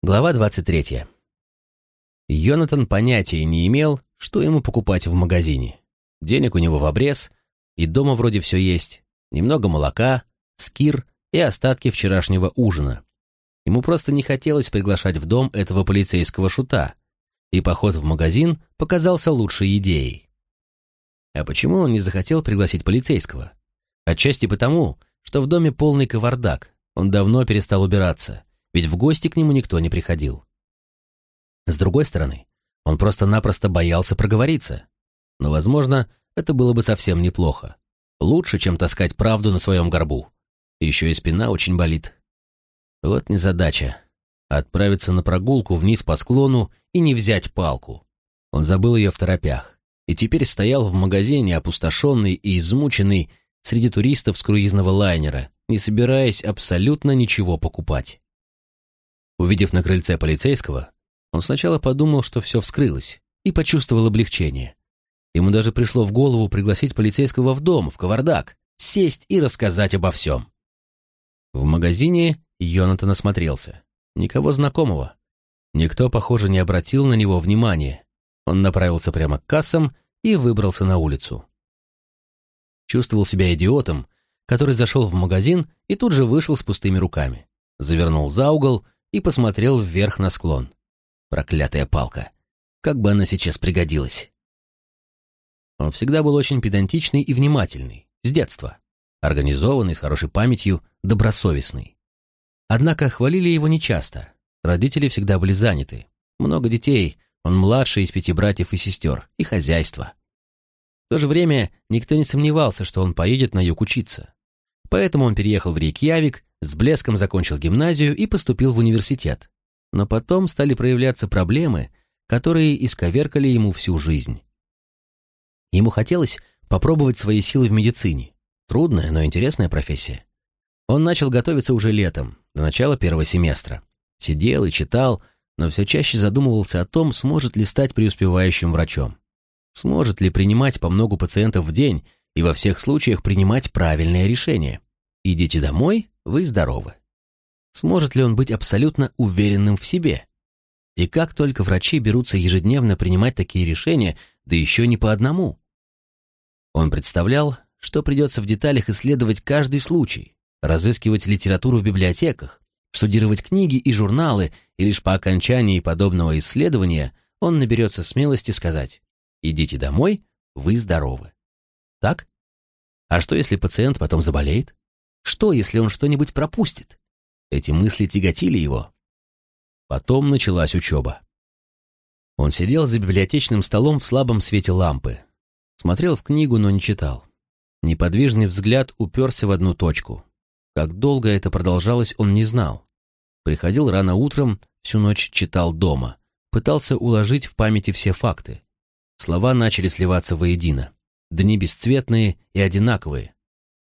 Глава 23. Йонатан понятия не имел, что ему покупать в магазине. Денег у него в обрез, и дома вроде все есть. Немного молока, скир и остатки вчерашнего ужина. Ему просто не хотелось приглашать в дом этого полицейского шута, и поход в магазин показался лучшей идеей. А почему он не захотел пригласить полицейского? Отчасти потому, что в доме полный кавардак, он давно перестал убираться ведь в гости к нему никто не приходил. С другой стороны, он просто-напросто боялся проговориться. Но, возможно, это было бы совсем неплохо. Лучше, чем таскать правду на своем горбу. Еще и спина очень болит. Вот незадача. Отправиться на прогулку вниз по склону и не взять палку. Он забыл ее в торопях. И теперь стоял в магазине, опустошенный и измученный, среди туристов с круизного лайнера, не собираясь абсолютно ничего покупать. Увидев на крыльце полицейского, он сначала подумал, что все вскрылось, и почувствовал облегчение. Ему даже пришло в голову пригласить полицейского в дом, в кавардак, сесть и рассказать обо всем. В магазине Йонатан осмотрелся. Никого знакомого. Никто, похоже, не обратил на него внимания. Он направился прямо к кассам и выбрался на улицу. Чувствовал себя идиотом, который зашел в магазин и тут же вышел с пустыми руками. Завернул за угол и посмотрел вверх на склон. Проклятая палка. Как бы она сейчас пригодилась. Он всегда был очень педантичный и внимательный, с детства. Организованный, с хорошей памятью, добросовестный. Однако хвалили его нечасто. Родители всегда были заняты. Много детей, он младший из пяти братьев и сестер, и хозяйство. В то же время никто не сомневался, что он поедет на юг учиться. Поэтому он переехал в Рейкьявик с блеском закончил гимназию и поступил в университет. Но потом стали проявляться проблемы, которые исковеркали ему всю жизнь. Ему хотелось попробовать свои силы в медицине. Трудная, но интересная профессия. Он начал готовиться уже летом, до начала первого семестра. Сидел и читал, но все чаще задумывался о том, сможет ли стать преуспевающим врачом. Сможет ли принимать по многу пациентов в день и во всех случаях принимать правильные решения. Идите домой, вы здоровы. Сможет ли он быть абсолютно уверенным в себе? И как только врачи берутся ежедневно принимать такие решения, да еще не по одному? Он представлял, что придется в деталях исследовать каждый случай, разыскивать литературу в библиотеках, штудировать книги и журналы, и лишь по окончании подобного исследования он наберется смелости сказать «Идите домой, вы здоровы». Так? А что, если пациент потом заболеет? Что, если он что-нибудь пропустит? Эти мысли тяготили его. Потом началась учеба. Он сидел за библиотечным столом в слабом свете лампы. Смотрел в книгу, но не читал. Неподвижный взгляд уперся в одну точку. Как долго это продолжалось, он не знал. Приходил рано утром, всю ночь читал дома. Пытался уложить в памяти все факты. Слова начали сливаться воедино. Дни бесцветные и одинаковые.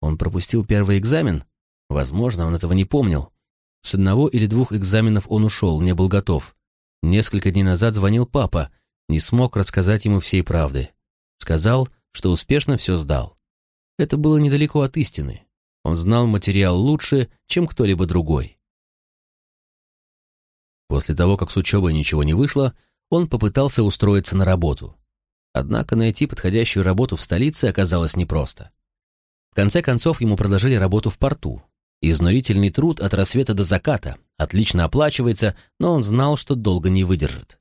Он пропустил первый экзамен? Возможно, он этого не помнил. С одного или двух экзаменов он ушел, не был готов. Несколько дней назад звонил папа, не смог рассказать ему всей правды. Сказал, что успешно все сдал. Это было недалеко от истины. Он знал материал лучше, чем кто-либо другой. После того, как с учебой ничего не вышло, он попытался устроиться на работу. Однако найти подходящую работу в столице оказалось непросто. В конце концов, ему предложили работу в порту. Изнурительный труд от рассвета до заката, отлично оплачивается, но он знал, что долго не выдержит.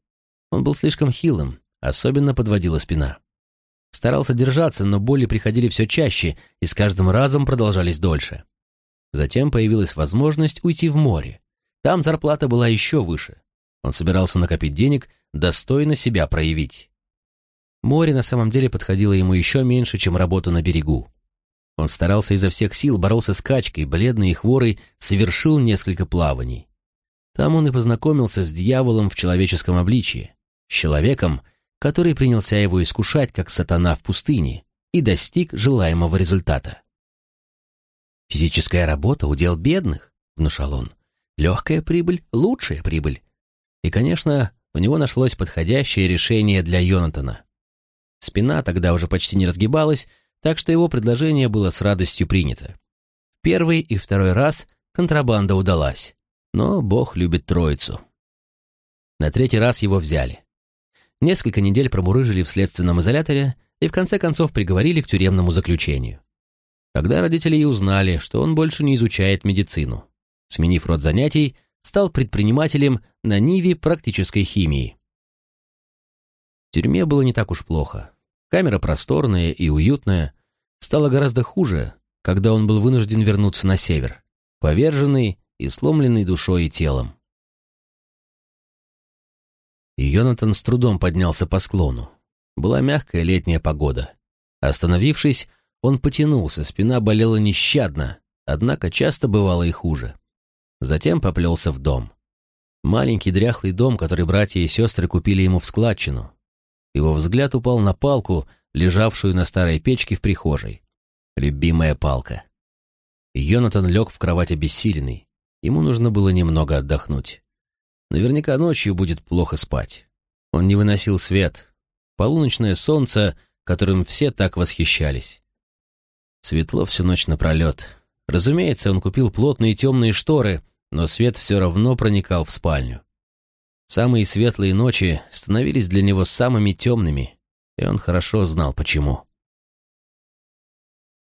Он был слишком хилым, особенно подводила спина. Старался держаться, но боли приходили все чаще и с каждым разом продолжались дольше. Затем появилась возможность уйти в море. Там зарплата была еще выше. Он собирался накопить денег, достойно себя проявить. Море на самом деле подходило ему еще меньше, чем работа на берегу. Он старался изо всех сил, боролся с качкой, бледный и хворый, совершил несколько плаваний. Там он и познакомился с дьяволом в человеческом обличье, с человеком, который принялся его искушать, как сатана в пустыне, и достиг желаемого результата. «Физическая работа — удел бедных», — внушал он. «Легкая прибыль — лучшая прибыль». И, конечно, у него нашлось подходящее решение для Йонатана. Спина тогда уже почти не разгибалась, так что его предложение было с радостью принято. Первый и второй раз контрабанда удалась, но Бог любит троицу. На третий раз его взяли. Несколько недель промурыжили в следственном изоляторе и в конце концов приговорили к тюремному заключению. Тогда родители и узнали, что он больше не изучает медицину. Сменив род занятий, стал предпринимателем на Ниве практической химии. В тюрьме было не так уж плохо. Камера просторная и уютная. Стало гораздо хуже, когда он был вынужден вернуться на север, поверженный и сломленный душой и телом. Йонатан с трудом поднялся по склону. Была мягкая летняя погода. Остановившись, он потянулся, спина болела нещадно, однако часто бывало и хуже. Затем поплелся в дом. Маленький дряхлый дом, который братья и сестры купили ему в складчину. Его взгляд упал на палку, лежавшую на старой печке в прихожей. Любимая палка. Йонатан лег в кровать обессиленный. Ему нужно было немного отдохнуть. Наверняка ночью будет плохо спать. Он не выносил свет. Полуночное солнце, которым все так восхищались. Светло всю ночь напролет. Разумеется, он купил плотные темные шторы, но свет все равно проникал в спальню. Самые светлые ночи становились для него самыми темными, и он хорошо знал почему.